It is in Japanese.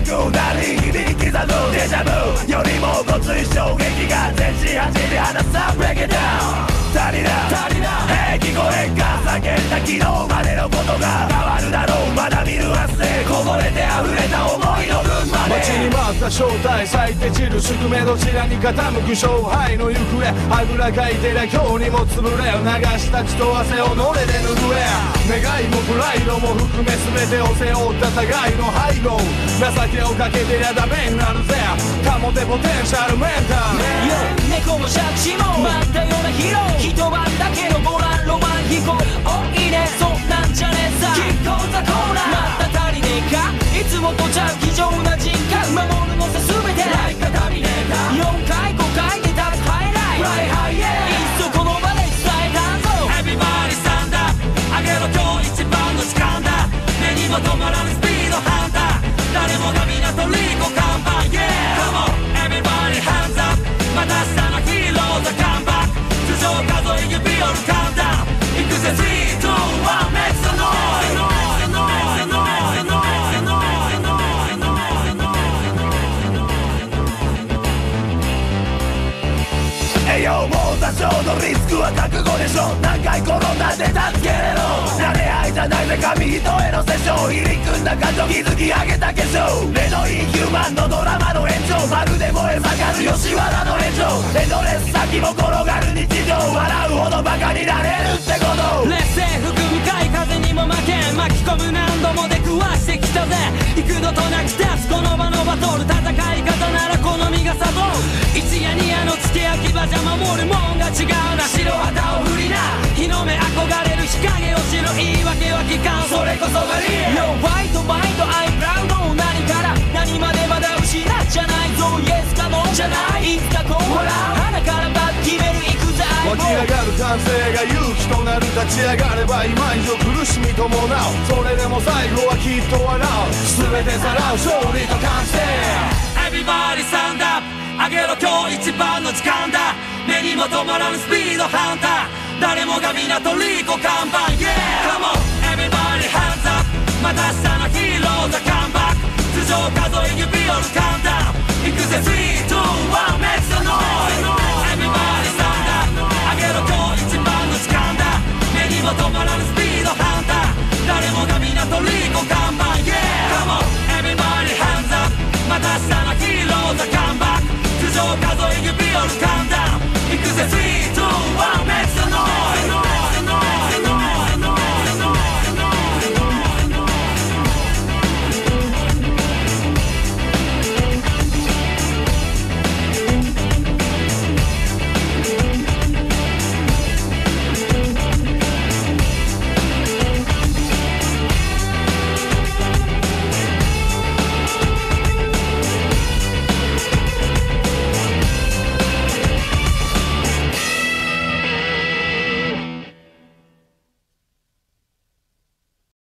なくなり響き刻むデジャブよりもごつい衝撃が全身走り放さ Break it down 足りな足りなへ聞こえんか叫んだ昨日までのことが変わる。だろうまだ見ぬ汗こぼれて溢れた思い待ちに待った正体咲いて散る宿命どちらに傾く勝敗の行方あぐらかいてりゃ今日にも潰れ流した血と汗をのれで拭え願いもプライドも含め全てを背負った互いの背後情けをかけてりゃダメになるぜかもてポテンシャルメンタル猫も借子も待ったようなヒーロー一晩だけのご覧ロマン飛行おいいねそんなんじゃねえさキッコーザコーナーまた足りねえか？いつもとちゃう非常な人相方多少のリスクは覚悟でしょ。何回転んだって助けれろ。慣れ合いじゃないぜ紙一重のセッション入り組んだ感情築き上げた化粧目のインヒューマンのドラマの延長まるで燃え盛る吉原の連城エンドレス先も転がる日常笑うほどバカになれるってこと。劣勢吹く向かい風にも負け巻き込む何度も出くわしてきたぜ。幾度となく立つこの場のバトル戦い。付け焼き場じゃ守るもんが違うな白旗を振りな。日の目憧れる日陰を知る言い訳は聞かん。それこそがリアル。No fight fight I'm proud 何から。何までまだ失っちゃないぞ。Yes か No じゃない。いつかこうほら。鼻からバッ決める行くぜ。湧き上がる感性が勇気となる立ち上がれば今以上苦しみ伴うそれでも最後はきっと笑う。全てさらう勝利と完成 Everybody stand up あげろ今日一番の時間だ。目にも止まらぬスピードハンター。誰もが皆とリコ看板 Yeah! Come on everybody hands up また明日のヒーローザカンバック。頭上風